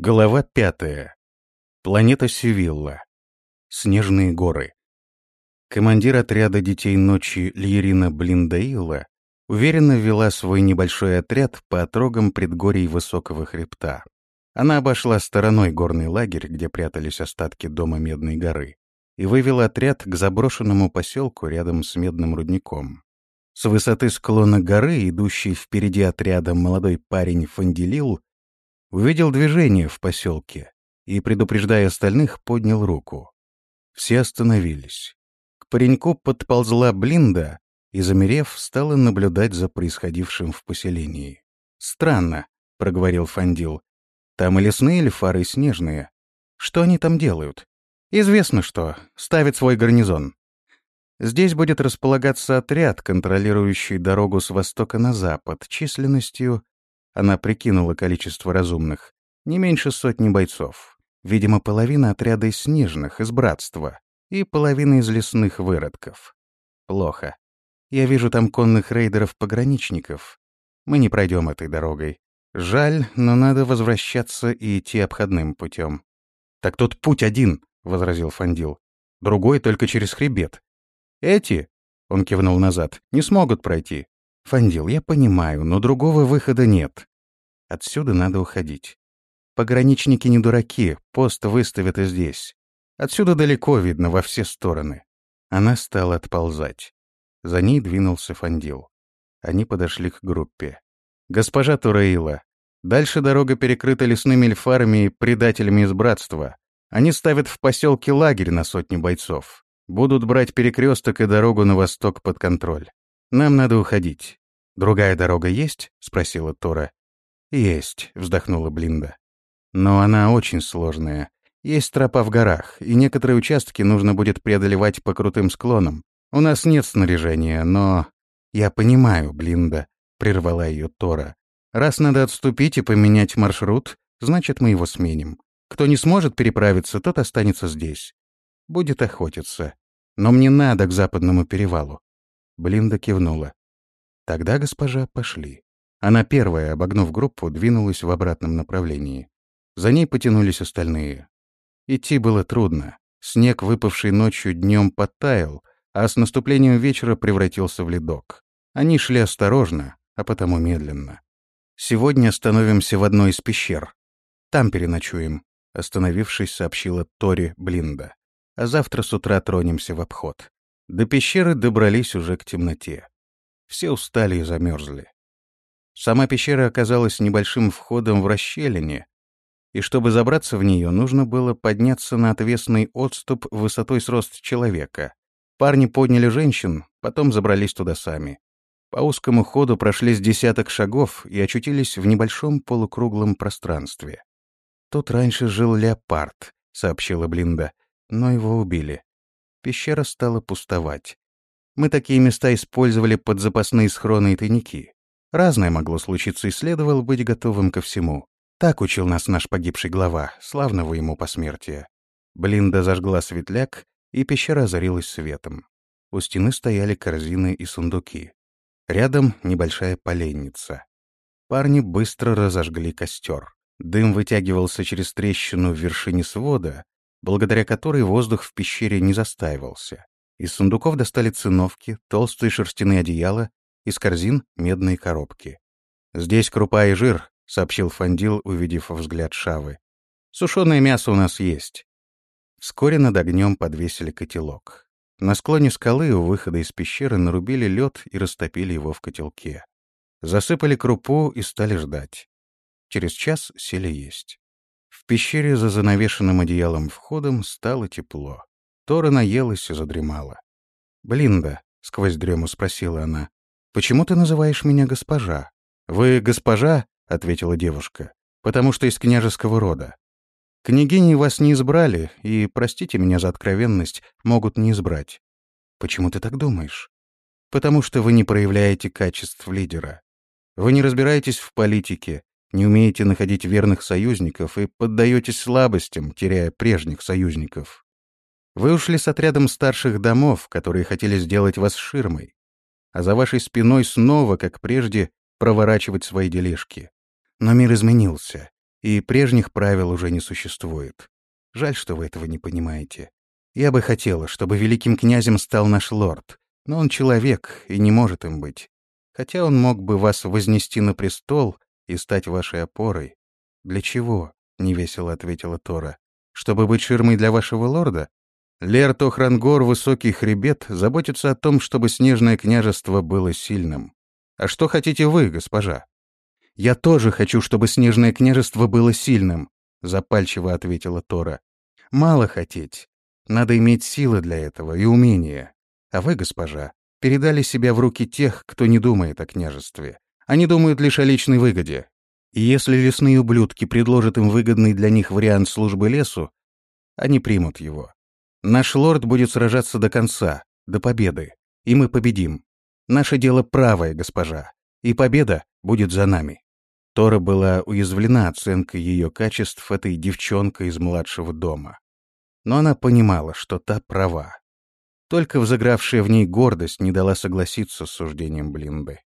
Глава пятая. Планета Севилла. Снежные горы. Командир отряда детей ночи Льерина Блиндаила уверенно вела свой небольшой отряд по отрогам предгорий высокого хребта. Она обошла стороной горный лагерь, где прятались остатки дома Медной горы, и вывела отряд к заброшенному поселку рядом с медным рудником. С высоты склона горы, идущий впереди отряда молодой парень Фанделил, увидел движение в поселке и, предупреждая остальных, поднял руку. Все остановились. К пареньку подползла Блинда и, замерев, стала наблюдать за происходившим в поселении. «Странно», — проговорил Фандил. «Там и лесные эльфары, и снежные. Что они там делают?» «Известно что. Ставят свой гарнизон. Здесь будет располагаться отряд, контролирующий дорогу с востока на запад, численностью она прикинула количество разумных. Не меньше сотни бойцов. Видимо, половина отряда из снежных, из братства, и половина из лесных выродков. Плохо. Я вижу там конных рейдеров-пограничников. Мы не пройдем этой дорогой. Жаль, но надо возвращаться и идти обходным путем. «Так тот путь один», — возразил Фандил. «Другой только через хребет. Эти, — он кивнул назад, — не смогут пройти. Фандил, я понимаю, но другого выхода нет. Отсюда надо уходить. Пограничники не дураки, пост выставят и здесь. Отсюда далеко видно во все стороны. Она стала отползать. За ней двинулся Фандил. Они подошли к группе. «Госпожа Тураила, дальше дорога перекрыта лесными эльфарами и предателями из братства. Они ставят в поселке лагерь на сотни бойцов. Будут брать перекресток и дорогу на восток под контроль. Нам надо уходить. Другая дорога есть?» — спросила Тора. «Есть», — вздохнула Блинда. «Но она очень сложная. Есть тропа в горах, и некоторые участки нужно будет преодолевать по крутым склонам. У нас нет снаряжения, но...» «Я понимаю, Блинда», — прервала ее Тора. «Раз надо отступить и поменять маршрут, значит, мы его сменим. Кто не сможет переправиться, тот останется здесь. Будет охотиться. Но мне надо к западному перевалу». Блинда кивнула. «Тогда, госпожа, пошли». Она первая, обогнув группу, двинулась в обратном направлении. За ней потянулись остальные. Идти было трудно. Снег, выпавший ночью, днем подтаял, а с наступлением вечера превратился в ледок. Они шли осторожно, а потому медленно. «Сегодня остановимся в одной из пещер. Там переночуем», — остановившись, сообщила Тори Блинда. «А завтра с утра тронемся в обход». До пещеры добрались уже к темноте. Все устали и замерзли. Сама пещера оказалась небольшим входом в расщелине, и чтобы забраться в нее, нужно было подняться на отвесный отступ высотой с рост человека. Парни подняли женщин, потом забрались туда сами. По узкому ходу прошли с десяток шагов и очутились в небольшом полукруглом пространстве. «Тут раньше жил леопард», — сообщила Блинда, — «но его убили. Пещера стала пустовать. Мы такие места использовали под запасные схроны и тайники. Разное могло случиться и следовало быть готовым ко всему. Так учил нас наш погибший глава, славного ему посмертия. Блинда зажгла светляк, и пещера озарилась светом. У стены стояли корзины и сундуки. Рядом небольшая поленница. Парни быстро разожгли костер. Дым вытягивался через трещину в вершине свода, благодаря которой воздух в пещере не застаивался. Из сундуков достали циновки, толстые шерстяные одеяла из корзин — медные коробки. «Здесь крупа и жир», — сообщил Фандил, увидев взгляд Шавы. «Сушеное мясо у нас есть». Вскоре над огнем подвесили котелок. На склоне скалы у выхода из пещеры нарубили лед и растопили его в котелке. Засыпали крупу и стали ждать. Через час сели есть. В пещере за занавешенным одеялом входом стало тепло. Тора наелась и задремала. «Блинда», — сквозь дрему спросила она, «Почему ты называешь меня госпожа?» «Вы госпожа?» — ответила девушка. «Потому что из княжеского рода. Княгини вас не избрали, и, простите меня за откровенность, могут не избрать. Почему ты так думаешь? Потому что вы не проявляете качеств лидера. Вы не разбираетесь в политике, не умеете находить верных союзников и поддаетесь слабостям, теряя прежних союзников. Вы ушли с отрядом старших домов, которые хотели сделать вас ширмой а за вашей спиной снова, как прежде, проворачивать свои делишки. Но мир изменился, и прежних правил уже не существует. Жаль, что вы этого не понимаете. Я бы хотела, чтобы великим князем стал наш лорд, но он человек и не может им быть. Хотя он мог бы вас вознести на престол и стать вашей опорой. Для чего? — невесело ответила Тора. «Чтобы быть ширмой для вашего лорда? Лер Тохрангор, высокий хребет, заботится о том, чтобы снежное княжество было сильным. А что хотите вы, госпожа?» «Я тоже хочу, чтобы снежное княжество было сильным», — запальчиво ответила Тора. «Мало хотеть. Надо иметь силы для этого и умения. А вы, госпожа, передали себя в руки тех, кто не думает о княжестве. Они думают лишь о личной выгоде. И если лесные ублюдки предложат им выгодный для них вариант службы лесу, они примут его. Наш лорд будет сражаться до конца, до победы, и мы победим. Наше дело правое, госпожа, и победа будет за нами». Тора была уязвлена оценкой ее качеств этой девчонкой из младшего дома но она понимала, что та права. Только взыгравшая в ней гордость не дала согласиться с суждением Блинды.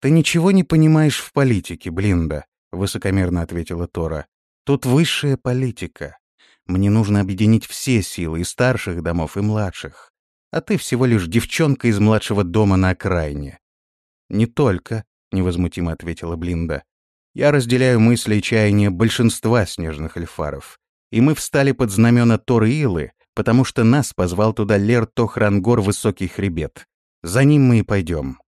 «Ты ничего не понимаешь в политике, Блинда», — высокомерно ответила Тора. «Тут высшая политика. Мне нужно объединить все силы и старших домов, и младших. А ты всего лишь девчонка из младшего дома на окраине». «Не только», — невозмутимо ответила Блинда. «Я разделяю мысли и чаяния большинства снежных эльфаров и мы встали под знамена Тор-Илы, потому что нас позвал туда Лер Тохрангор Высокий Хребет. За ним мы и пойдем.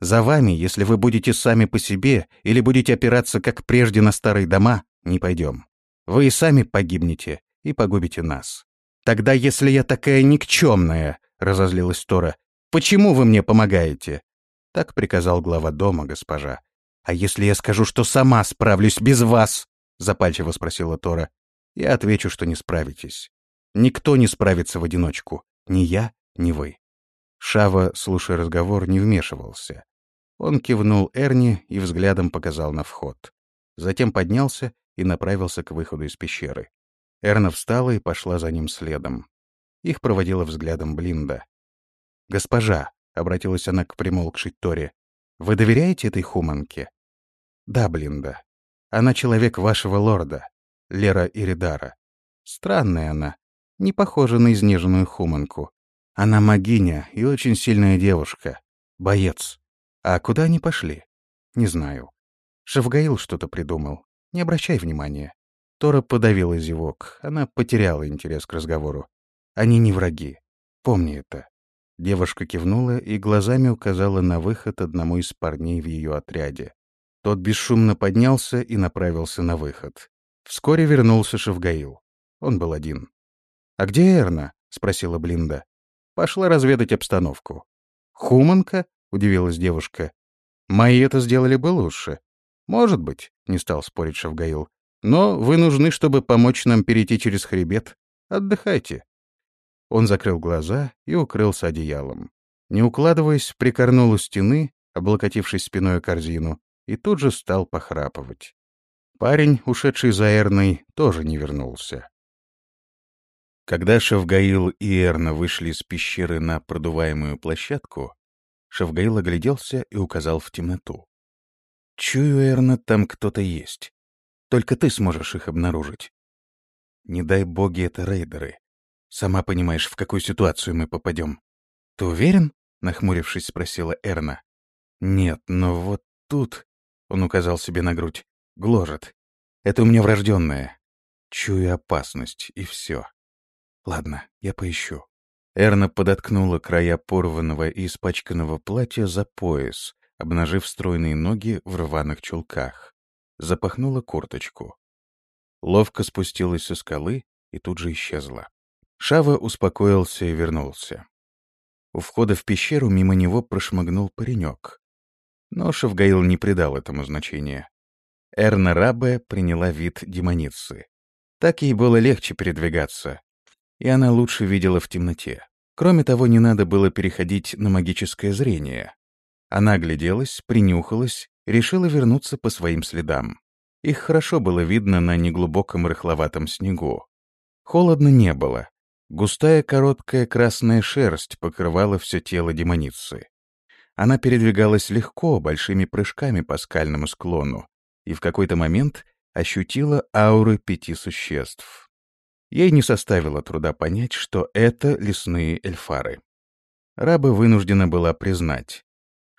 За вами, если вы будете сами по себе или будете опираться, как прежде, на старые дома, не пойдем. Вы и сами погибнете и погубите нас. Тогда, если я такая никчемная, — разозлилась Тора, — почему вы мне помогаете? Так приказал глава дома, госпожа. А если я скажу, что сама справлюсь без вас? — запальчиво спросила Тора. Я отвечу, что не справитесь. Никто не справится в одиночку. Ни я, ни вы. Шава, слушая разговор, не вмешивался. Он кивнул Эрни и взглядом показал на вход. Затем поднялся и направился к выходу из пещеры. Эрна встала и пошла за ним следом. Их проводила взглядом Блинда. «Госпожа», — обратилась она к примолкшей Торе, — «вы доверяете этой хуманке?» «Да, Блинда. Она человек вашего лорда. Лера Иридара. Странная она, не похожа на изнеженную хуманку. Она магиня и очень сильная девушка. Боец. А куда они пошли? Не знаю. Шевгаил что-то придумал. Не обращай внимания. Тора подавила зевок. Она потеряла интерес к разговору. Они не враги. Помни это. Девушка кивнула и глазами указала на выход одному из парней в ее отряде. Тот бесшумно поднялся и направился на выход. Вскоре вернулся Шевгаил. Он был один. «А где Эрна?» — спросила Блинда. «Пошла разведать обстановку». «Хуманка?» — удивилась девушка. «Мои это сделали бы лучше». «Может быть», — не стал спорить Шевгаил. «Но вы нужны, чтобы помочь нам перейти через хребет. Отдыхайте». Он закрыл глаза и укрылся одеялом. Не укладываясь, прикорнул у стены, облокотившись спиной о корзину, и тут же стал похрапывать. Парень, ушедший за Эрной, тоже не вернулся. Когда Шавгаил и Эрна вышли из пещеры на продуваемую площадку, Шавгаил огляделся и указал в темноту. «Чую, Эрна, там кто-то есть. Только ты сможешь их обнаружить. Не дай боги, это рейдеры. Сама понимаешь, в какую ситуацию мы попадем. Ты уверен?» — нахмурившись, спросила Эрна. «Нет, но вот тут...» — он указал себе на грудь. Гложет. Это у меня врожденное. Чую опасность, и все. Ладно, я поищу. Эрна подоткнула края порванного и испачканного платья за пояс, обнажив стройные ноги в рваных чулках. Запахнула курточку. Ловко спустилась со скалы и тут же исчезла. Шава успокоился и вернулся. У входа в пещеру мимо него прошмыгнул паренек. Но Шавгаил не придал этому значения. Эрна Рабе приняла вид демоницы. Так ей было легче передвигаться, и она лучше видела в темноте. Кроме того, не надо было переходить на магическое зрение. Она гляделась, принюхалась, решила вернуться по своим следам. Их хорошо было видно на неглубоком рыхловатом снегу. Холодно не было. Густая короткая красная шерсть покрывала все тело демоницы. Она передвигалась легко, большими прыжками по скальному склону, и в какой-то момент ощутила ауры пяти существ. Ей не составило труда понять, что это лесные эльфары. Раба вынуждена была признать.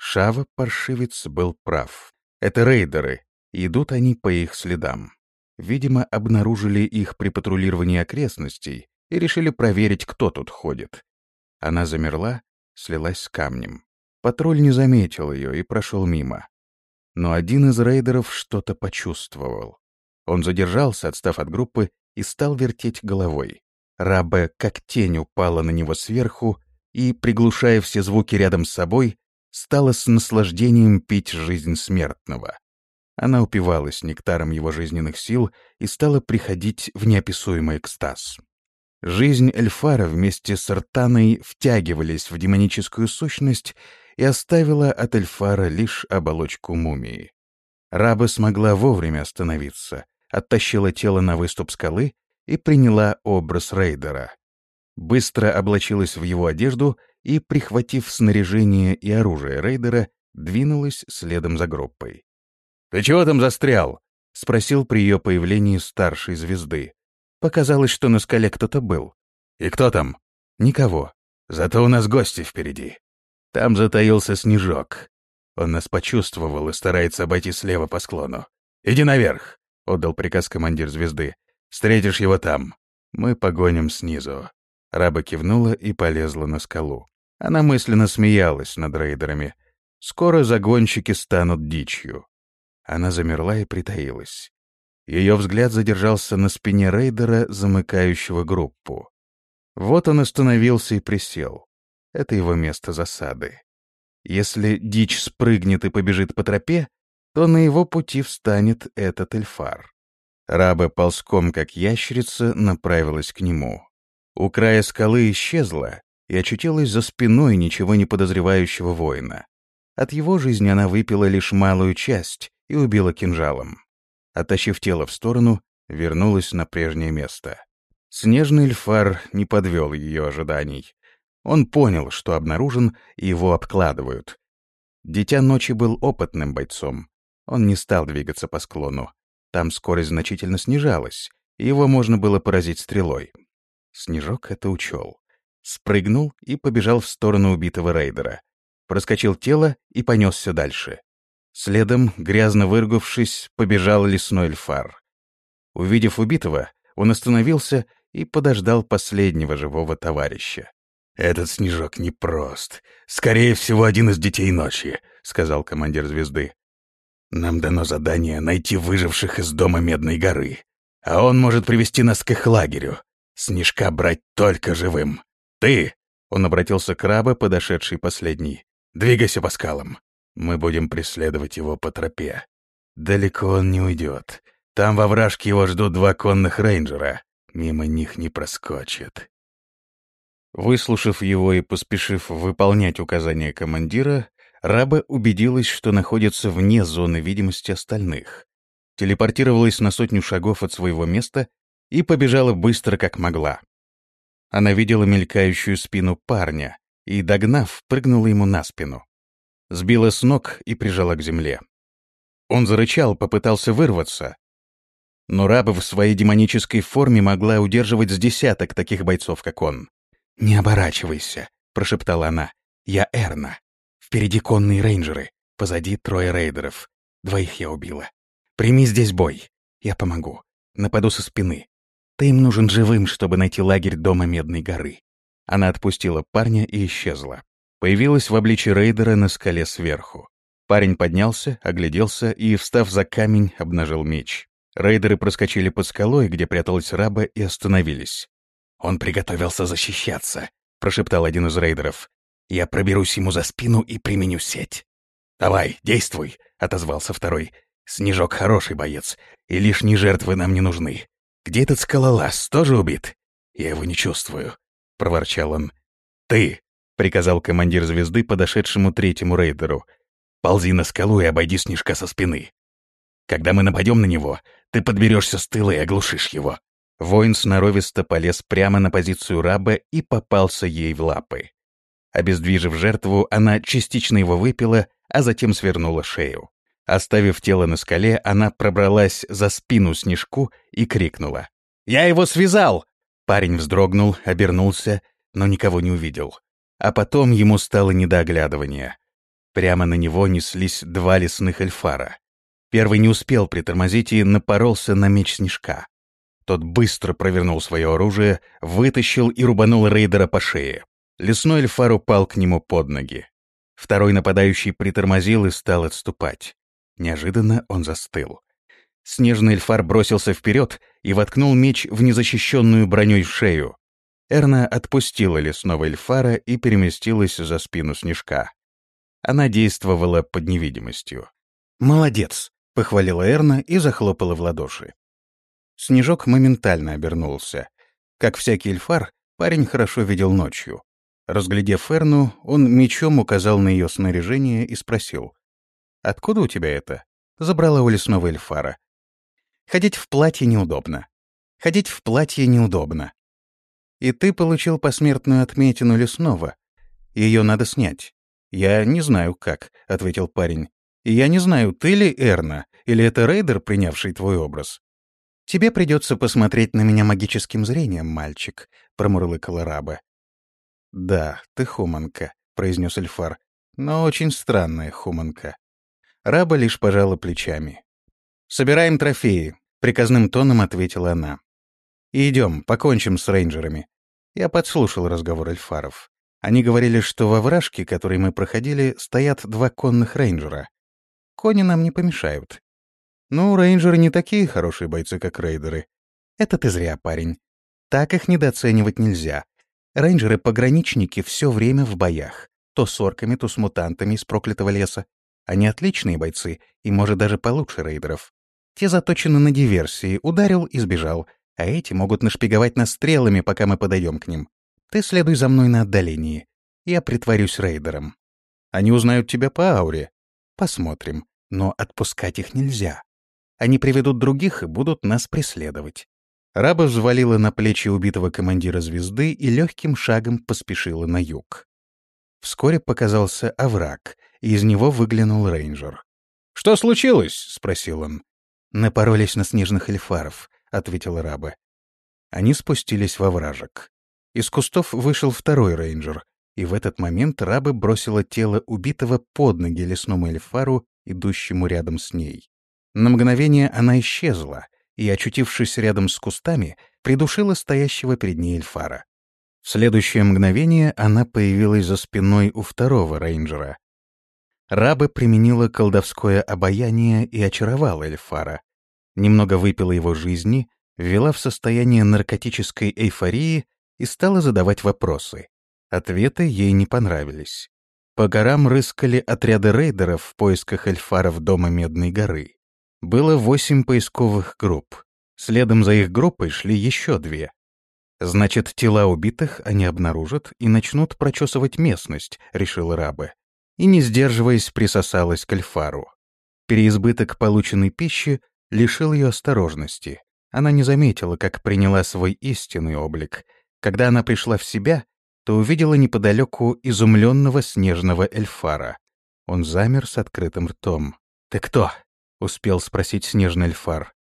Шава, паршивец, был прав. Это рейдеры, идут они по их следам. Видимо, обнаружили их при патрулировании окрестностей и решили проверить, кто тут ходит. Она замерла, слилась с камнем. Патруль не заметил ее и прошел мимо. Но один из рейдеров что-то почувствовал. Он задержался, отстав от группы, и стал вертеть головой. Рабе, как тень, упала на него сверху и, приглушая все звуки рядом с собой, стала с наслаждением пить жизнь смертного. Она упивалась нектаром его жизненных сил и стала приходить в неописуемый экстаз. Жизнь Эльфара вместе с Артаной втягивались в демоническую сущность и оставила от Эльфара лишь оболочку мумии. Раба смогла вовремя остановиться, оттащила тело на выступ скалы и приняла образ рейдера. Быстро облачилась в его одежду и, прихватив снаряжение и оружие рейдера, двинулась следом за группой. «Ты чего там застрял?» — спросил при ее появлении старшей звезды. Показалось, что на скале кто-то был. «И кто там?» «Никого. Зато у нас гости впереди. Там затаился снежок. Он нас почувствовал и старается обойти слева по склону. Иди наверх!» — отдал приказ командир звезды. «Встретишь его там. Мы погоним снизу». Раба кивнула и полезла на скалу. Она мысленно смеялась над рейдерами. Скоро загонщики станут дичью. Она замерла и притаилась. Ее взгляд задержался на спине рейдера, замыкающего группу. Вот он остановился и присел. Это его место засады. Если дичь спрыгнет и побежит по тропе, то на его пути встанет этот эльфар. Раба ползком, как ящерица, направилась к нему. У края скалы исчезла и очутилась за спиной ничего не подозревающего воина. От его жизни она выпила лишь малую часть и убила кинжалом. Оттащив тело в сторону, вернулась на прежнее место. Снежный эльфар не подвел ее ожиданий. Он понял, что обнаружен, и его обкладывают. Дитя ночи был опытным бойцом. Он не стал двигаться по склону. Там скорость значительно снижалась, и его можно было поразить стрелой. Снежок это учел. Спрыгнул и побежал в сторону убитого рейдера. Проскочил тело и понесся дальше. Следом, грязно выргавшись, побежал лесной эльфар. Увидев убитого, он остановился и подождал последнего живого товарища. «Этот снежок непрост. Скорее всего, один из детей ночи», — сказал командир звезды. «Нам дано задание найти выживших из дома Медной горы, а он может привести нас к их лагерю. Снежка брать только живым. Ты!» Он обратился к рабе, подошедший последний. «Двигайся по скалам. Мы будем преследовать его по тропе. Далеко он не уйдет. Там во вражке его ждут два конных рейнджера. Мимо них не проскочит». Выслушав его и поспешив выполнять указания командира, Раба убедилась, что находится вне зоны видимости остальных. Телепортировалась на сотню шагов от своего места и побежала быстро, как могла. Она видела мелькающую спину парня и, догнав, прыгнула ему на спину. Сбила с ног и прижала к земле. Он зарычал, попытался вырваться. Но раба в своей демонической форме могла удерживать с десяток таких бойцов, как он. «Не оборачивайся», — прошептала она. «Я Эрна. Впереди конные рейнджеры, позади трое рейдеров. Двоих я убила. Прими здесь бой. Я помогу. Нападу со спины. Ты им нужен живым, чтобы найти лагерь дома Медной горы». Она отпустила парня и исчезла. Появилась в обличье рейдера на скале сверху. Парень поднялся, огляделся и, встав за камень, обнажил меч. Рейдеры проскочили под скалой, где пряталась раба, и остановились. «Он приготовился защищаться», — прошептал один из рейдеров. «Я проберусь ему за спину и применю сеть». «Давай, действуй», — отозвался второй. «Снежок хороший боец, и лишние жертвы нам не нужны. «Где этот скалолаз? Тоже убит?» «Я его не чувствую», — проворчал он. «Ты!» — приказал командир звезды подошедшему третьему рейдеру. «Ползи на скалу и обойди снежка со спины. Когда мы нападем на него, ты подберешься с тыла и оглушишь его». Воин сноровисто полез прямо на позицию раба и попался ей в лапы. Обездвижив жертву, она частично его выпила, а затем свернула шею. Оставив тело на скале, она пробралась за спину снежку и крикнула. «Я его связал!» Парень вздрогнул, обернулся, но никого не увидел. А потом ему стало недооглядывание. Прямо на него неслись два лесных эльфара. Первый не успел притормозить и напоролся на меч снежка. Тот быстро провернул свое оружие, вытащил и рубанул рейдера по шее. Лесной эльфар упал к нему под ноги. Второй нападающий притормозил и стал отступать. Неожиданно он застыл. Снежный эльфар бросился вперед и воткнул меч в незащищенную броней шею. Эрна отпустила лесного эльфара и переместилась за спину снежка. Она действовала под невидимостью. «Молодец!» — похвалила Эрна и захлопала в ладоши. Снежок моментально обернулся. Как всякий эльфар, парень хорошо видел ночью. Разглядев Эрну, он мечом указал на ее снаряжение и спросил. «Откуда у тебя это?» Забрала у лесного эльфара. «Ходить в платье неудобно. Ходить в платье неудобно. И ты получил посмертную отметину лесного. Ее надо снять. Я не знаю как», — ответил парень. «И я не знаю, ты ли Эрна, или это рейдер, принявший твой образ?» «Тебе придется посмотреть на меня магическим зрением, мальчик», — промурлыкала раба. «Да, ты хуманка», — произнес Эльфар, — «но очень странная хуманка». Раба лишь пожала плечами. «Собираем трофеи», — приказным тоном ответила она. «И идем, покончим с рейнджерами». Я подслушал разговор эльфаров. Они говорили, что во вражке, который мы проходили, стоят два конных рейнджера. Кони нам не помешают. Ну, рейнджеры не такие хорошие бойцы, как рейдеры. Это ты зря, парень. Так их недооценивать нельзя. Рейнджеры-пограничники все время в боях. То с орками, то с мутантами из проклятого леса. Они отличные бойцы, и, может, даже получше рейдеров. Те заточены на диверсии, ударил и сбежал, а эти могут нашпиговать нас стрелами, пока мы подойдем к ним. Ты следуй за мной на отдалении. Я притворюсь рейдером. Они узнают тебя по ауре. Посмотрим. Но отпускать их нельзя. Они приведут других и будут нас преследовать. Раба взвалила на плечи убитого командира звезды и легким шагом поспешила на юг. Вскоре показался овраг, и из него выглянул рейнджер. «Что случилось?» — спросил он. «Напоролись на снежных эльфаров», — ответила раба. Они спустились во вражек. Из кустов вышел второй рейнджер, и в этот момент раба бросила тело убитого под ноги лесному эльфару, идущему рядом с ней. На мгновение она исчезла и, очутившись рядом с кустами, придушила стоящего перед ней эльфара. В следующее мгновение она появилась за спиной у второго рейнджера. Раба применила колдовское обаяние и очаровала Эльфара. Немного выпила его жизни, ввела в состояние наркотической эйфории и стала задавать вопросы. Ответы ей не понравились. По горам рыскали отряды рейдеров в поисках эльфаров дома Медной горы. Было восемь поисковых групп. Следом за их группой шли еще две. Значит, тела убитых они обнаружат и начнут прочесывать местность, решил Рабе. И, не сдерживаясь, присосалась к Альфару. Переизбыток полученной пищи лишил ее осторожности. Она не заметила, как приняла свой истинный облик. Когда она пришла в себя, то увидела неподалеку изумленного снежного эльфара. Он замер с открытым ртом. «Ты кто?» — успел спросить снежный эльфар.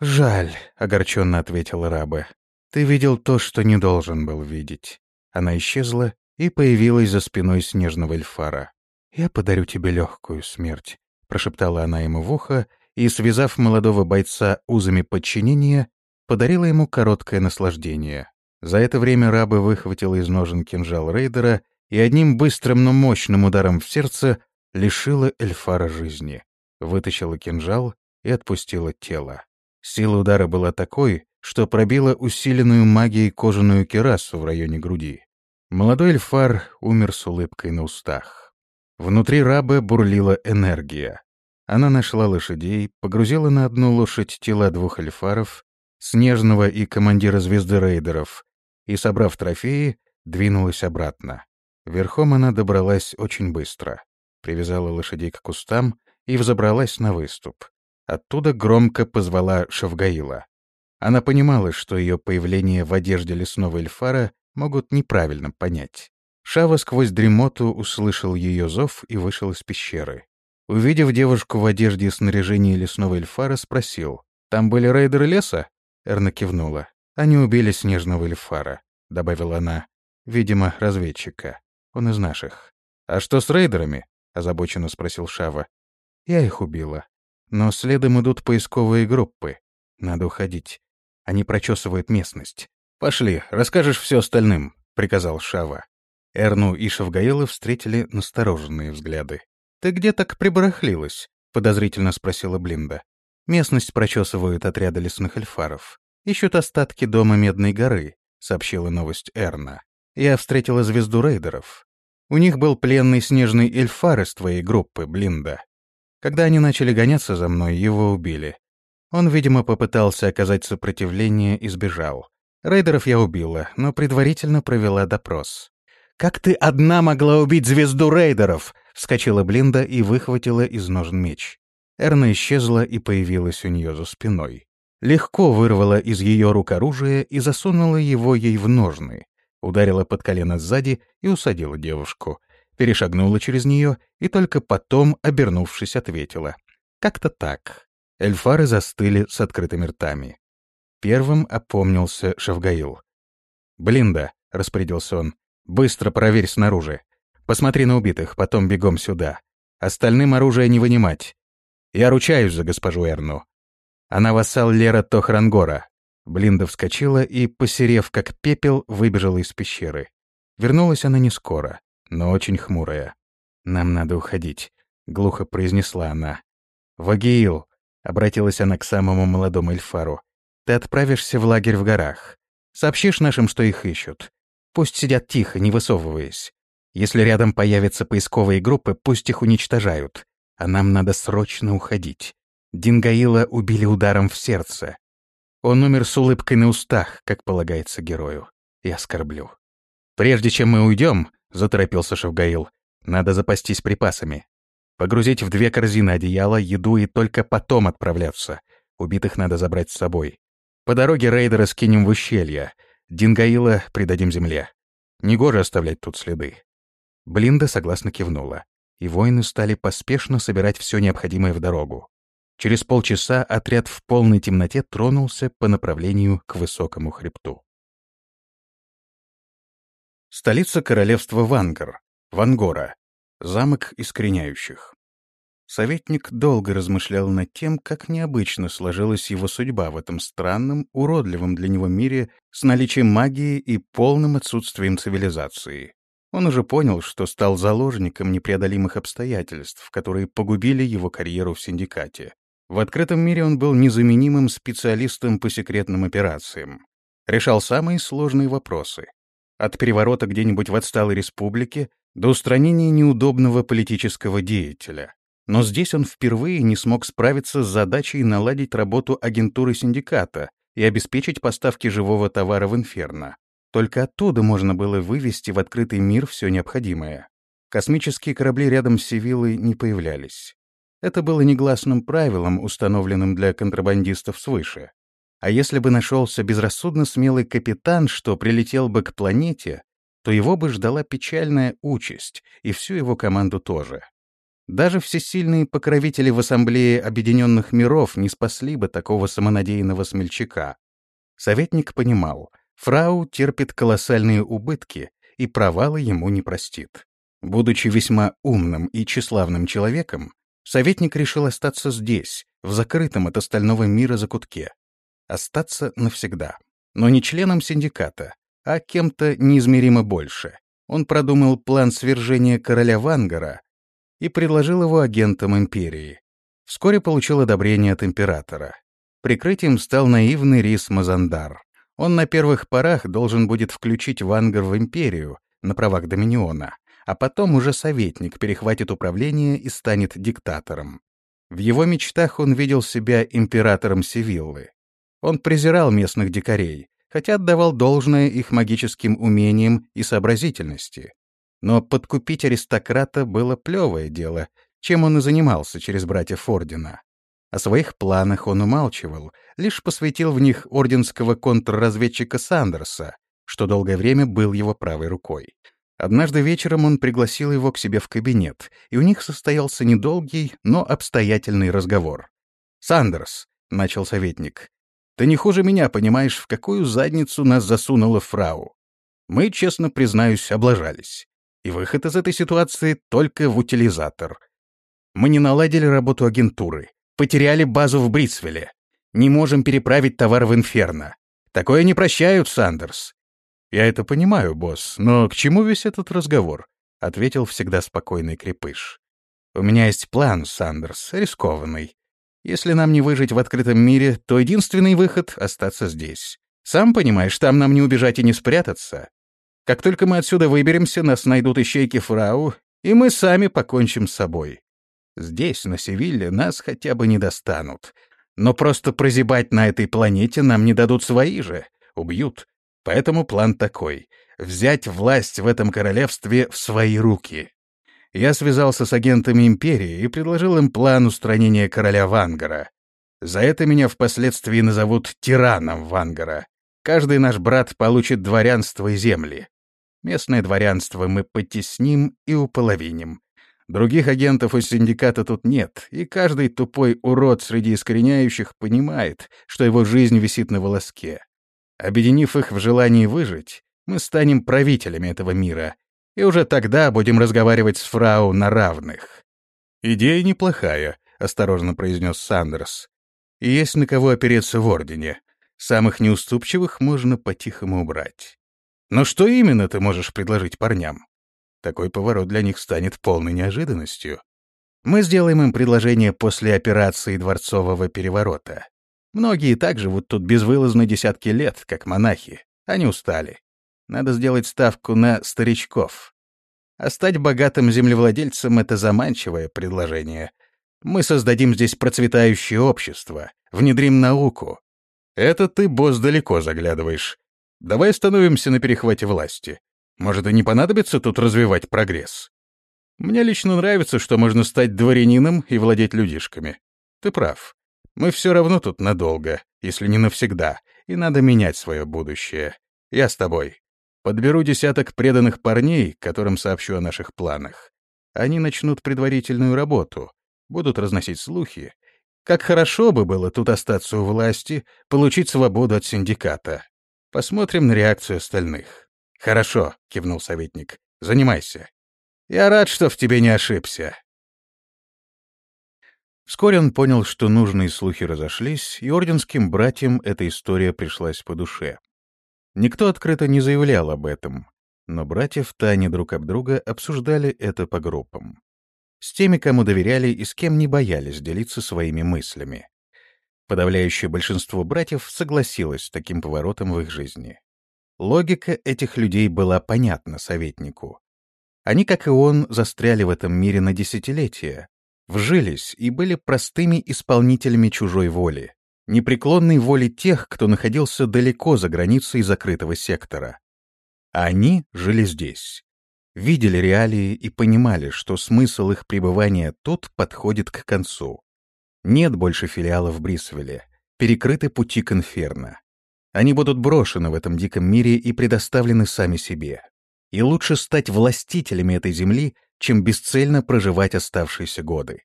«Жаль», — огорченно ответила Рабе. Ты видел то, что не должен был видеть. Она исчезла и появилась за спиной снежного эльфара. «Я подарю тебе легкую смерть», — прошептала она ему в ухо и, связав молодого бойца узами подчинения, подарила ему короткое наслаждение. За это время раба выхватила из ножен кинжал рейдера и одним быстрым, но мощным ударом в сердце лишила эльфара жизни, вытащила кинжал и отпустила тело. Сила удара была такой, что пробило усиленную магией кожаную керасу в районе груди. Молодой эльфар умер с улыбкой на устах. Внутри раба бурлила энергия. Она нашла лошадей, погрузила на одну лошадь тела двух эльфаров, снежного и командира звезды рейдеров, и, собрав трофеи, двинулась обратно. Верхом она добралась очень быстро, привязала лошадей к кустам и взобралась на выступ. Оттуда громко позвала Шавгаила. Она понимала, что ее появление в одежде лесного эльфара могут неправильно понять. Шава сквозь дремоту услышал ее зов и вышел из пещеры. Увидев девушку в одежде и снаряжении лесного эльфара, спросил. «Там были рейдеры леса?» Эрна кивнула. «Они убили снежного эльфара», — добавила она. «Видимо, разведчика. Он из наших». «А что с рейдерами?» — озабоченно спросил Шава. «Я их убила. Но следом идут поисковые группы. Надо уходить. Они прочесывают местность. «Пошли, расскажешь все остальным», — приказал Шава. Эрну и Шавгаилы встретили настороженные взгляды. «Ты где так прибарахлилась?» — подозрительно спросила Блинда. «Местность прочесывают отряды лесных эльфаров. Ищут остатки дома Медной горы», — сообщила новость Эрна. «Я встретила звезду рейдеров. У них был пленный снежный эльфар из твоей группы, Блинда. Когда они начали гоняться за мной, его убили. Он, видимо, попытался оказать сопротивление и сбежал. Рейдеров я убила, но предварительно провела допрос. «Как ты одна могла убить звезду рейдеров?» — вскочила Блинда и выхватила из ножен меч. Эрна исчезла и появилась у нее за спиной. Легко вырвала из ее рук оружие и засунула его ей в ножны. Ударила под колено сзади и усадила девушку. Перешагнула через нее и только потом, обернувшись, ответила. «Как-то так». Эльфары застыли с открытыми ртами. Первым опомнился Шавгаил. «Блинда», — распорядился он, — «быстро проверь снаружи. Посмотри на убитых, потом бегом сюда. Остальным оружие не вынимать. Я ручаюсь за госпожу Эрну. Она вассал Лера Тохрангора». Блинда вскочила и, посерев как пепел, выбежала из пещеры. Вернулась она не скоро, но очень хмурая. «Нам надо уходить», — глухо произнесла она. «Вагиил», — обратилась она к самому молодому Эльфару, ты отправишься в лагерь в горах. Сообщишь нашим, что их ищут. Пусть сидят тихо, не высовываясь. Если рядом появятся поисковые группы, пусть их уничтожают. А нам надо срочно уходить. Дингаила убили ударом в сердце. Он умер с улыбкой на устах, как полагается герою. Я скорблю. «Прежде чем мы уйдем, заторопился Шавгаил, — «надо запастись припасами. Погрузить в две корзины одеяла, еду и только потом отправляться. Убитых надо забрать с собой. По дороге рейдера скинем в ущелье. Дингаила придадим земле. Негоже оставлять тут следы». Блинда согласно кивнула, и воины стали поспешно собирать все необходимое в дорогу. Через полчаса отряд в полной темноте тронулся по направлению к высокому хребту. Столица королевства Вангар, Вангора, замок искореняющих. Советник долго размышлял над тем, как необычно сложилась его судьба в этом странном, уродливом для него мире с наличием магии и полным отсутствием цивилизации. Он уже понял, что стал заложником непреодолимых обстоятельств, которые погубили его карьеру в синдикате. В открытом мире он был незаменимым специалистом по секретным операциям. Решал самые сложные вопросы. От переворота где-нибудь в отсталой республике до устранения неудобного политического деятеля. Но здесь он впервые не смог справиться с задачей наладить работу агентуры синдиката и обеспечить поставки живого товара в Инферно. Только оттуда можно было вывести в открытый мир все необходимое. Космические корабли рядом с Севилой не появлялись. Это было негласным правилом, установленным для контрабандистов свыше. А если бы нашелся безрассудно смелый капитан, что прилетел бы к планете, то его бы ждала печальная участь, и всю его команду тоже. Даже всесильные покровители в Ассамблее Объединенных Миров не спасли бы такого самонадеянного смельчака. Советник понимал, фрау терпит колоссальные убытки, и провалы ему не простит. Будучи весьма умным и тщеславным человеком, советник решил остаться здесь, в закрытом от остального мира закутке. Остаться навсегда. Но не членом синдиката, а кем-то неизмеримо больше. Он продумал план свержения короля Вангара и предложил его агентам империи. Вскоре получил одобрение от императора. Прикрытием стал наивный Рис Мазандар. Он на первых порах должен будет включить Вангар в империю на правах Доминиона, а потом уже советник перехватит управление и станет диктатором. В его мечтах он видел себя императором Севиллы. Он презирал местных дикарей, хотя отдавал должное их магическим умениям и сообразительности. Но подкупить аристократа было плевое дело, чем он и занимался через братьев Ордена. О своих планах он умалчивал, лишь посвятил в них орденского контрразведчика Сандерса, что долгое время был его правой рукой. Однажды вечером он пригласил его к себе в кабинет, и у них состоялся недолгий, но обстоятельный разговор. «Сандерс», — начал советник, — «ты не хуже меня понимаешь, в какую задницу нас засунула фрау. Мы, честно признаюсь, облажались. И выход из этой ситуации только в утилизатор. Мы не наладили работу агентуры, потеряли базу в Брисвеле, не можем переправить товар в Инферно. Такое не прощают, Сандерс. «Я это понимаю, босс, но к чему весь этот разговор?» — ответил всегда спокойный крепыш. «У меня есть план, Сандерс, рискованный. Если нам не выжить в открытом мире, то единственный выход — остаться здесь. Сам понимаешь, там нам не убежать и не спрятаться. Как только мы отсюда выберемся, нас найдут ищейки фрау, и мы сами покончим с собой. Здесь, на Севилле, нас хотя бы не достанут. Но просто прозябать на этой планете нам не дадут свои же. Убьют, Поэтому план такой — взять власть в этом королевстве в свои руки. Я связался с агентами Империи и предложил им план устранения короля Вангара. За это меня впоследствии назовут тираном Вангара. Каждый наш брат получит дворянство и земли. Местное дворянство мы потесним и уполовиним. Других агентов из синдиката тут нет, и каждый тупой урод среди искореняющих понимает, что его жизнь висит на волоске. Объединив их в желании выжить, мы станем правителями этого мира, и уже тогда будем разговаривать с фрау на равных. «Идея неплохая», — осторожно произнес Сандерс. «И есть на кого опереться в Ордене. Самых неуступчивых можно по-тихому убрать. Но что именно ты можешь предложить парням? Такой поворот для них станет полной неожиданностью. Мы сделаем им предложение после операции дворцового переворота. Многие так живут тут безвылазно десятки лет, как монахи. Они устали. Надо сделать ставку на старичков. А стать богатым землевладельцем — это заманчивое предложение. Мы создадим здесь процветающее общество, внедрим науку. Это ты, босс, далеко заглядываешь. Давай остановимся на перехвате власти. Может, и не понадобится тут развивать прогресс. Мне лично нравится, что можно стать дворянином и владеть людишками. Ты прав. Мы все равно тут надолго, если не навсегда, и надо менять свое будущее. Я с тобой. Подберу десяток преданных парней, которым сообщу о наших планах. Они начнут предварительную работу, будут разносить слухи. Как хорошо бы было тут остаться у власти, получить свободу от синдиката. Посмотрим на реакцию остальных. «Хорошо», — кивнул советник. «Занимайся. Я рад, что в тебе не ошибся. Вскоре он понял, что нужные слухи разошлись, и орденским братьям эта история пришлась по душе. Никто открыто не заявлял об этом, но братья в тайне друг об друга обсуждали это по группам. С теми, кому доверяли и с кем не боялись делиться своими мыслями. Подавляющее большинство братьев согласилось с таким поворотом в их жизни. Логика этих людей была понятна советнику. Они, как и он, застряли в этом мире на десятилетия, вжились и были простыми исполнителями чужой воли, непреклонной воли тех, кто находился далеко за границей закрытого сектора. А они жили здесь, видели реалии и понимали, что смысл их пребывания тут подходит к концу. Нет больше филиалов в Брисвеле, перекрыты пути к инферно. Они будут брошены в этом диком мире и предоставлены сами себе. И лучше стать властителями этой земли, чем бесцельно проживать оставшиеся годы.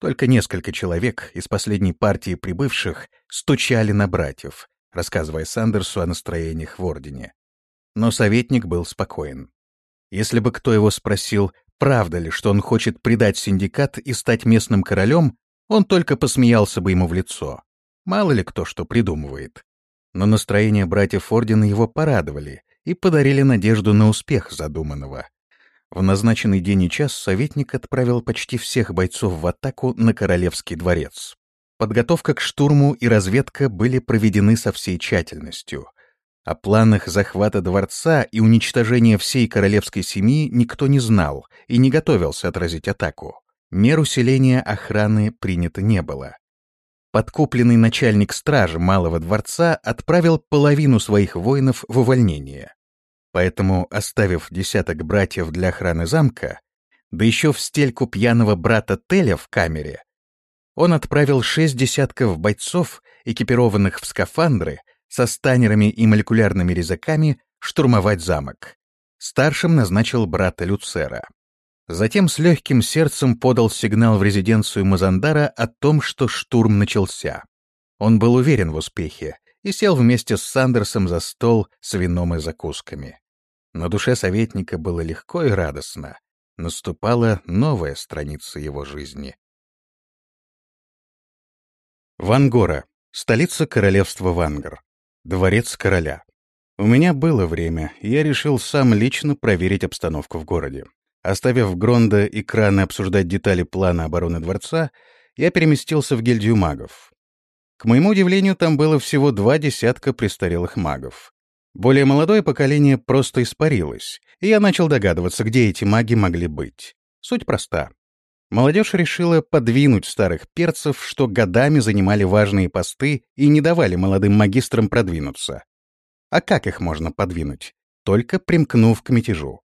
Только несколько человек из последней партии прибывших стучали на братьев, рассказывая Сандерсу о настроениях в Ордене. Но советник был спокоен. Если бы кто его спросил, правда ли, что он хочет предать синдикат и стать местным королем, он только посмеялся бы ему в лицо. Мало ли кто что придумывает. Но настроения братьев Ордена его порадовали и подарили надежду на успех задуманного. В назначенный день и час советник отправил почти всех бойцов в атаку на Королевский дворец. Подготовка к штурму и разведка были проведены со всей тщательностью. О планах захвата дворца и уничтожения всей королевской семьи никто не знал и не готовился отразить атаку. Мер усиления охраны принято не было. Подкупленный начальник стражи Малого дворца отправил половину своих воинов в увольнение. Поэтому, оставив десяток братьев для охраны замка, да еще в стельку пьяного брата Теля в камере, он отправил шесть десятков бойцов, экипированных в скафандры, со станерами и молекулярными резаками, штурмовать замок. Старшим назначил брата Люцера. Затем с легким сердцем подал сигнал в резиденцию Мазандара о том, что штурм начался. Он был уверен в успехе и сел вместе с Сандерсом за стол с вином и закусками. На душе советника было легко и радостно. Наступала новая страница его жизни. Вангора, столица королевства Вангар, дворец короля. У меня было время, и я решил сам лично проверить обстановку в городе. Оставив Гронда и Крана обсуждать детали плана обороны дворца, я переместился в гильдию магов. К моему удивлению, там было всего два десятка престарелых магов. Более молодое поколение просто испарилось, и я начал догадываться, где эти маги могли быть. Суть проста. Молодежь решила подвинуть старых перцев, что годами занимали важные посты и не давали молодым магистрам продвинуться. А как их можно подвинуть? Только примкнув к мятежу.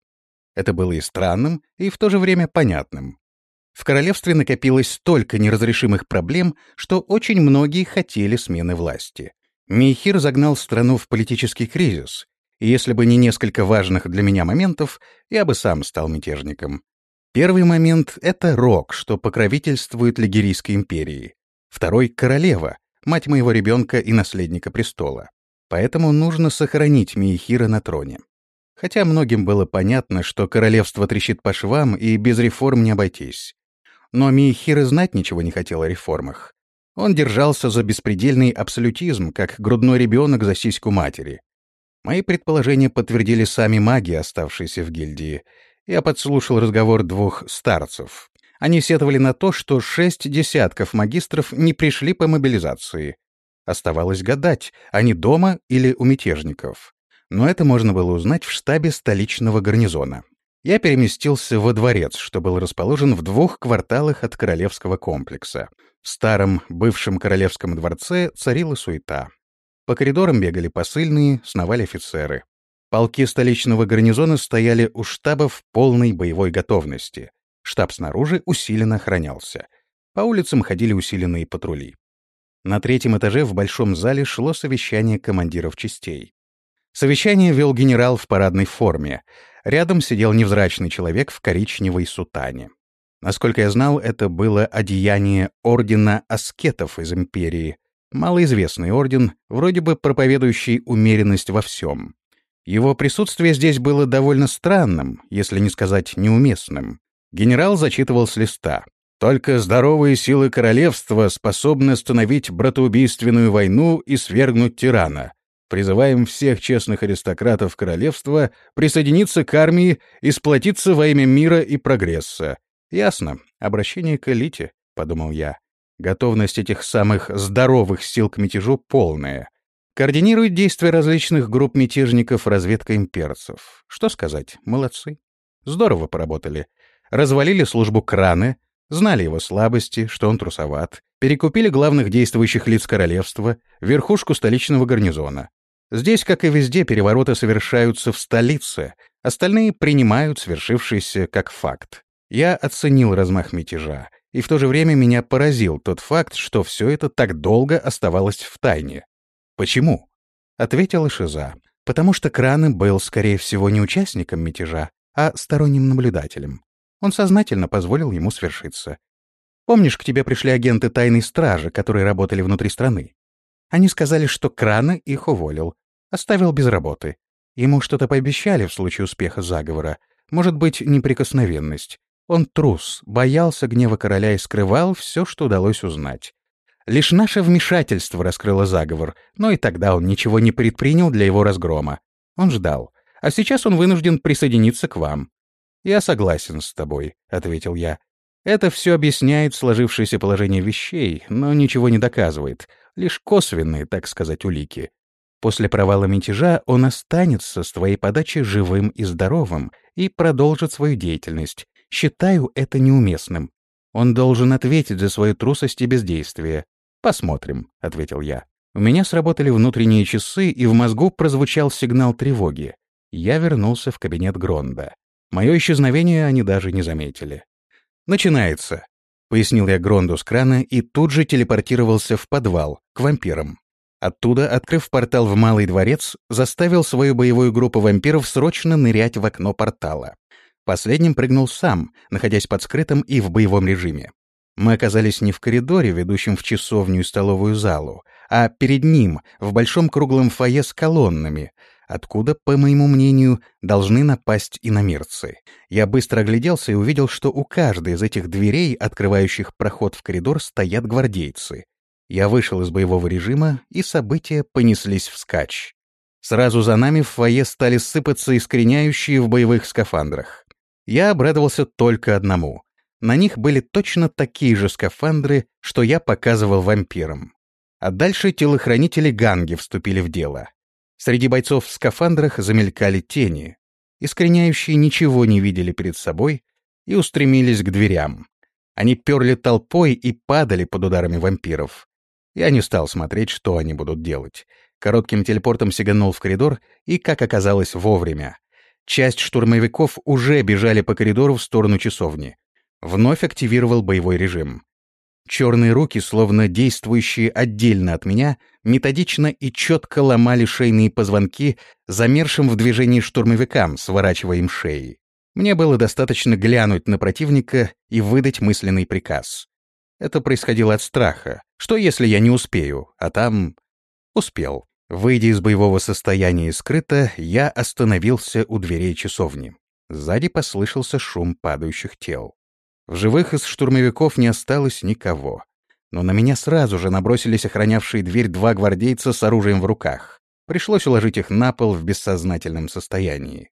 Это было и странным, и в то же время понятным. В королевстве накопилось столько неразрешимых проблем, что очень многие хотели смены власти. Мейхир загнал страну в политический кризис, и если бы не несколько важных для меня моментов, я бы сам стал мятежником. Первый момент — это Рок, что покровительствует Лигерийской империи. Второй — королева, мать моего ребенка и наследника престола. Поэтому нужно сохранить Мейхира на троне. Хотя многим было понятно, что королевство трещит по швам и без реформ не обойтись. Но Мейхир знать ничего не хотел о реформах. Он держался за беспредельный абсолютизм, как грудной ребенок за сиську матери. Мои предположения подтвердили сами маги, оставшиеся в гильдии. Я подслушал разговор двух старцев. Они сетовали на то, что шесть десятков магистров не пришли по мобилизации. Оставалось гадать, они дома или у мятежников. Но это можно было узнать в штабе столичного гарнизона. Я переместился во дворец, что был расположен в двух кварталах от королевского комплекса. В старом, бывшем королевском дворце царила суета. По коридорам бегали посыльные, сновали офицеры. Полки столичного гарнизона стояли у штаба в полной боевой готовности. Штаб снаружи усиленно охранялся. По улицам ходили усиленные патрули. На третьем этаже в большом зале шло совещание командиров частей. Совещание вел генерал в парадной форме. Рядом сидел невзрачный человек в коричневой сутане. Насколько я знал, это было одеяние ордена аскетов из империи, малоизвестный орден, вроде бы проповедующий умеренность во всем. Его присутствие здесь было довольно странным, если не сказать неуместным. Генерал зачитывал с листа. «Только здоровые силы королевства способны остановить братоубийственную войну и свергнуть тирана. Призываем всех честных аристократов королевства присоединиться к армии и сплотиться во имя мира и прогресса. Ясно. Обращение к элите, — подумал я. Готовность этих самых здоровых сил к мятежу полная. Координирует действия различных групп мятежников разведка имперцев. Что сказать, молодцы. Здорово поработали. Развалили службу краны, знали его слабости, что он трусоват, перекупили главных действующих лиц королевства, верхушку столичного гарнизона. Здесь, как и везде, перевороты совершаются в столице, остальные принимают свершившийся как факт. Я оценил размах мятежа, и в то же время меня поразил тот факт, что все это так долго оставалось в тайне. «Почему?» — ответила Шиза. «Потому что Краны был, скорее всего, не участником мятежа, а сторонним наблюдателем. Он сознательно позволил ему свершиться. Помнишь, к тебе пришли агенты тайной стражи, которые работали внутри страны? Они сказали, что Крана их уволил, оставил без работы. Ему что-то пообещали в случае успеха заговора. Может быть, неприкосновенность. Он трус, боялся гнева короля и скрывал все, что удалось узнать. Лишь наше вмешательство раскрыло заговор, но и тогда он ничего не предпринял для его разгрома. Он ждал. А сейчас он вынужден присоединиться к вам. «Я согласен с тобой», — ответил я. «Это все объясняет сложившееся положение вещей, но ничего не доказывает. Лишь косвенные, так сказать, улики. После провала мятежа он останется с твоей подачи живым и здоровым и продолжит свою деятельность, Считаю это неуместным. Он должен ответить за свою трусость и бездействие. Посмотрим, — ответил я. У меня сработали внутренние часы, и в мозгу прозвучал сигнал тревоги. Я вернулся в кабинет Гронда. Мое исчезновение они даже не заметили. «Начинается», — пояснил я Гронду с крана и тут же телепортировался в подвал, к вампирам. Оттуда, открыв портал в Малый дворец, заставил свою боевую группу вампиров срочно нырять в окно портала. Последним прыгнул сам, находясь под скрытым и в боевом режиме. Мы оказались не в коридоре, ведущем в часовню и столовую залу, а перед ним, в большом круглом фойе с колоннами, откуда, по моему мнению, должны напасть иномирцы. Я быстро огляделся и увидел, что у каждой из этих дверей, открывающих проход в коридор, стоят гвардейцы. Я вышел из боевого режима, и события понеслись вскачь. Сразу за нами в фойе стали сыпаться искореняющие в боевых скафандрах. Я обрадовался только одному. На них были точно такие же скафандры, что я показывал вампирам. А дальше телохранители Ганги вступили в дело. Среди бойцов в скафандрах замелькали тени. Искореняющие ничего не видели перед собой и устремились к дверям. Они перли толпой и падали под ударами вампиров. Я не стал смотреть, что они будут делать. Коротким телепортом сиганул в коридор и, как оказалось, вовремя. Часть штурмовиков уже бежали по коридору в сторону часовни. Вновь активировал боевой режим. Черные руки, словно действующие отдельно от меня, методично и четко ломали шейные позвонки замершим в движении штурмовикам, сворачивая им шеи. Мне было достаточно глянуть на противника и выдать мысленный приказ. Это происходило от страха. Что, если я не успею? А там... Успел. Выйдя из боевого состояния и скрыто, я остановился у дверей часовни. Сзади послышался шум падающих тел. В живых из штурмовиков не осталось никого. Но на меня сразу же набросились охранявшие дверь два гвардейца с оружием в руках. Пришлось уложить их на пол в бессознательном состоянии.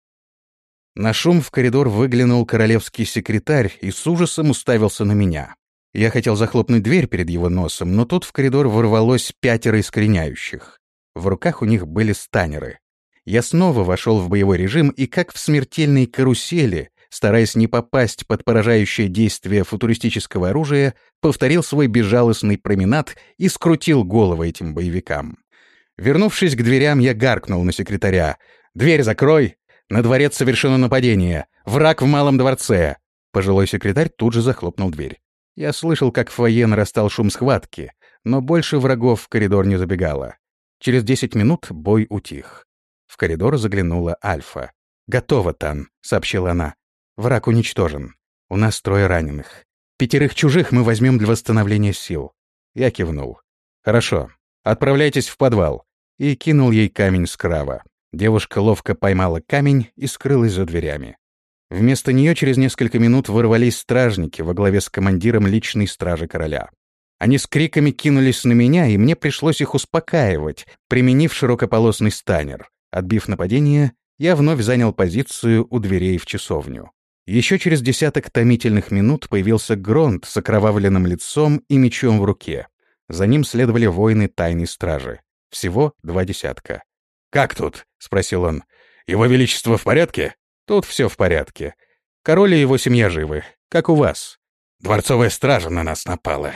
На шум в коридор выглянул королевский секретарь и с ужасом уставился на меня. Я хотел захлопнуть дверь перед его носом, но тут в коридор ворвалось пятеро искореняющих. В руках у них были станеры. Я снова вошел в боевой режим и, как в смертельной карусели, стараясь не попасть под поражающее действие футуристического оружия, повторил свой безжалостный променад и скрутил головы этим боевикам. Вернувшись к дверям, я гаркнул на секретаря. «Дверь закрой! На дворец совершено нападение! Враг в малом дворце!» Пожилой секретарь тут же захлопнул дверь. Я слышал, как в фойе нарастал шум схватки, но больше врагов в коридор не забегало. Через десять минут бой утих. В коридор заглянула Альфа. «Готово, Тан», — сообщила она. «Враг уничтожен. У нас трое раненых. Пятерых чужих мы возьмем для восстановления сил». Я кивнул. «Хорошо. Отправляйтесь в подвал». И кинул ей камень с крава. Девушка ловко поймала камень и скрылась за дверями. Вместо нее через несколько минут ворвались стражники во главе с командиром личной стражи короля. Они с криками кинулись на меня, и мне пришлось их успокаивать, применив широкополосный станер. Отбив нападение, я вновь занял позицию у дверей в часовню. Еще через десяток томительных минут появился Гронт с окровавленным лицом и мечом в руке. За ним следовали воины тайной стражи. Всего два десятка. «Как тут?» — спросил он. «Его Величество в порядке?» Тут все в порядке. Король и его семья живы, как у вас. Дворцовая стража на нас напала.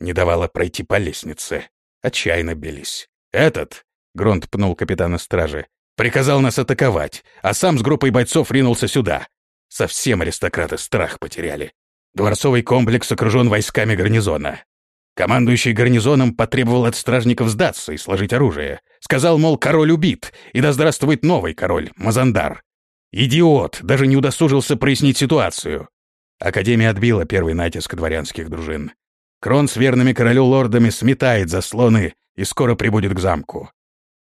Не давала пройти по лестнице. Отчаянно бились. Этот, — Гронт пнул капитана стражи, — приказал нас атаковать, а сам с группой бойцов ринулся сюда. Совсем аристократы страх потеряли. Дворцовый комплекс окружен войсками гарнизона. Командующий гарнизоном потребовал от стражников сдаться и сложить оружие. Сказал, мол, король убит, и да здравствует новый король, Мазандар. Идиот! Даже не удосужился прояснить ситуацию. Академия отбила первый натиск дворянских дружин. Крон с верными королю лордами сметает заслоны и скоро прибудет к замку.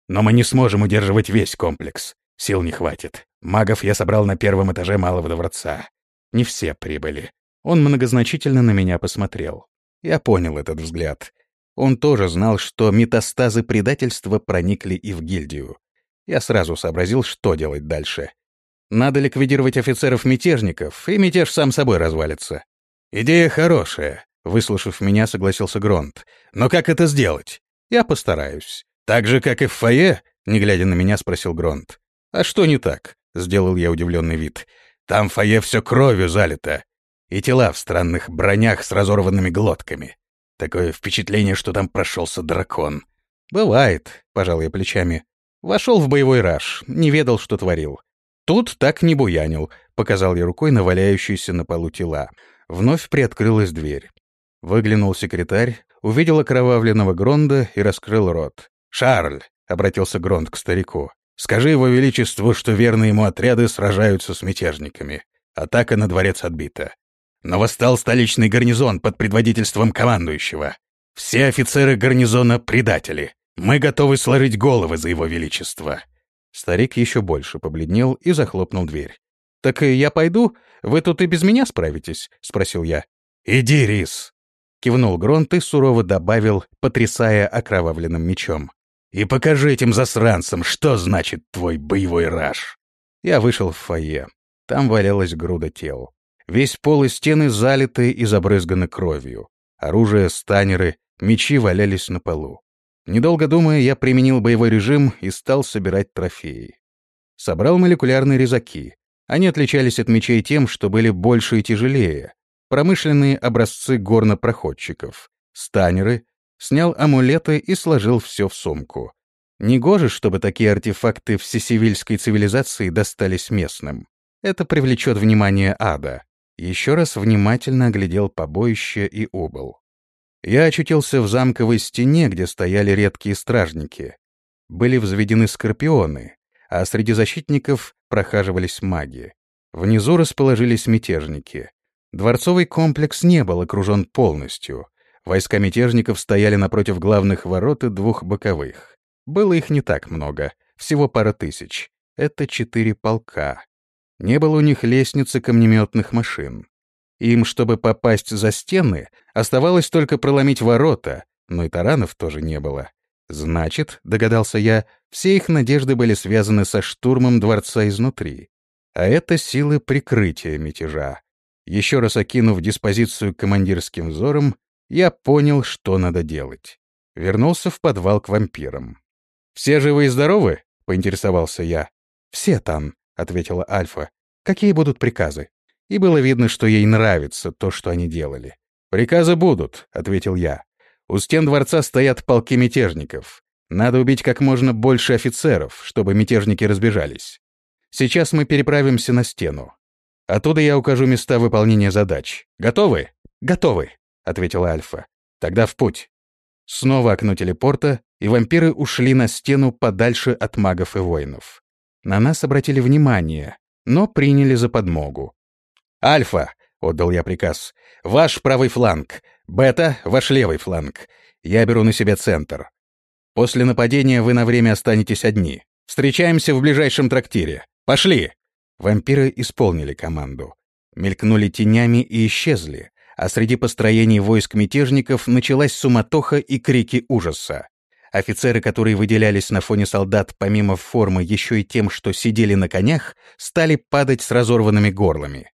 Но мы не сможем удерживать весь комплекс. Сил не хватит. Магов я собрал на первом этаже Малого дворца. Не все прибыли. Он многозначительно на меня посмотрел. Я понял этот взгляд. Он тоже знал, что метастазы предательства проникли и в гильдию. Я сразу сообразил, что делать дальше. Надо ликвидировать офицеров-мятежников, и мятеж сам собой развалится. Идея хорошая, выслушав меня, согласился Гронт. Но как это сделать? Я постараюсь. Так же, как и в фойе? Не глядя на меня, спросил Гронт. А что не так? Сделал я удивленный вид. Там фойе все кровью залито. И тела в странных бронях с разорванными глотками. Такое впечатление, что там прошелся дракон. Бывает, пожал я плечами. Вошел в боевой раж, не ведал, что творил. Тут так не буянил, показал я рукой на валяющиеся на полу тела. Вновь приоткрылась дверь. Выглянул секретарь, увидел окровавленного Гронда и раскрыл рот. «Шарль», — обратился Гронт к старику, — «скажи его величеству, что верные ему отряды сражаются с мятежниками. Атака на дворец отбита. Но восстал столичный гарнизон под предводительством командующего. Все офицеры гарнизона — предатели. Мы готовы сложить головы за его величество». Старик еще больше побледнел и захлопнул дверь. «Так я пойду? Вы тут и без меня справитесь?» — спросил я. «Иди, Рис!» — кивнул Гронт и сурово добавил, потрясая окровавленным мечом. «И покажи этим засранцам, что значит твой боевой раж!» Я вышел в фойе. Там валялась груда тел. Весь пол и стены залиты и забрызганы кровью. Оружие, станеры, мечи валялись на полу. Недолго думая, я применил боевой режим и стал собирать трофеи. Собрал молекулярные резаки. Они отличались от мечей тем, что были больше и тяжелее. Промышленные образцы горнопроходчиков. Станеры. Снял амулеты и сложил все в сумку. Негоже, чтобы такие артефакты всесивильской цивилизации достались местным. Это привлечет внимание ада. Еще раз внимательно оглядел побоище и убыл. Я очутился в замковой стене, где стояли редкие стражники. Были взведены скорпионы, а среди защитников прохаживались маги. Внизу расположились мятежники. Дворцовый комплекс не был окружен полностью. Войска мятежников стояли напротив главных ворот и двух боковых. Было их не так много, всего пара тысяч. Это четыре полка. Не было у них лестницы камнеметных машин. Им, чтобы попасть за стены, оставалось только проломить ворота, но и таранов тоже не было. Значит, догадался я, все их надежды были связаны со штурмом дворца изнутри. А это силы прикрытия мятежа. Еще раз окинув диспозицию командирским взором, я понял, что надо делать. Вернулся в подвал к вампирам. «Все живы и здоровы?» — поинтересовался я. «Все там», — ответила Альфа. «Какие будут приказы?» И было видно, что ей нравится то, что они делали. «Приказы будут», — ответил я. «У стен дворца стоят полки мятежников. Надо убить как можно больше офицеров, чтобы мятежники разбежались. Сейчас мы переправимся на стену. Оттуда я укажу места выполнения задач. Готовы?» «Готовы», — ответила Альфа. «Тогда в путь». Снова окно телепорта, и вампиры ушли на стену подальше от магов и воинов. На нас обратили внимание, но приняли за подмогу. «Альфа», — отдал я приказ, — «ваш правый фланг. Бета — ваш левый фланг. Я беру на себя центр. После нападения вы на время останетесь одни. Встречаемся в ближайшем трактире. Пошли!» Вампиры исполнили команду. Мелькнули тенями и исчезли, а среди построений войск мятежников началась суматоха и крики ужаса. Офицеры, которые выделялись на фоне солдат помимо формы еще и тем, что сидели на конях, стали падать с разорванными горлами.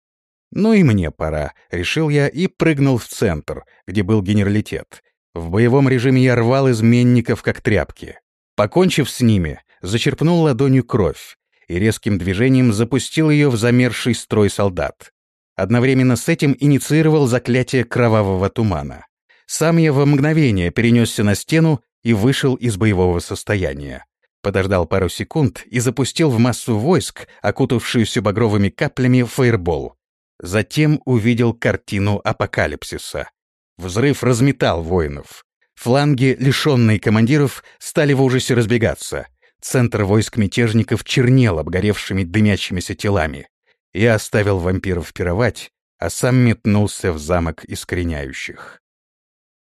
«Ну и мне пора», — решил я и прыгнул в центр, где был генералитет. В боевом режиме я рвал изменников, как тряпки. Покончив с ними, зачерпнул ладонью кровь и резким движением запустил ее в замерзший строй солдат. Одновременно с этим инициировал заклятие кровавого тумана. Сам я во мгновение перенесся на стену и вышел из боевого состояния. Подождал пару секунд и запустил в массу войск, окутавшуюся багровыми каплями, фаербол. Затем увидел картину апокалипсиса. Взрыв разметал воинов. Фланги, лишенные командиров, стали в ужасе разбегаться. Центр войск мятежников чернел обгоревшими дымящимися телами. Я оставил вампиров пировать, а сам метнулся в замок искореняющих.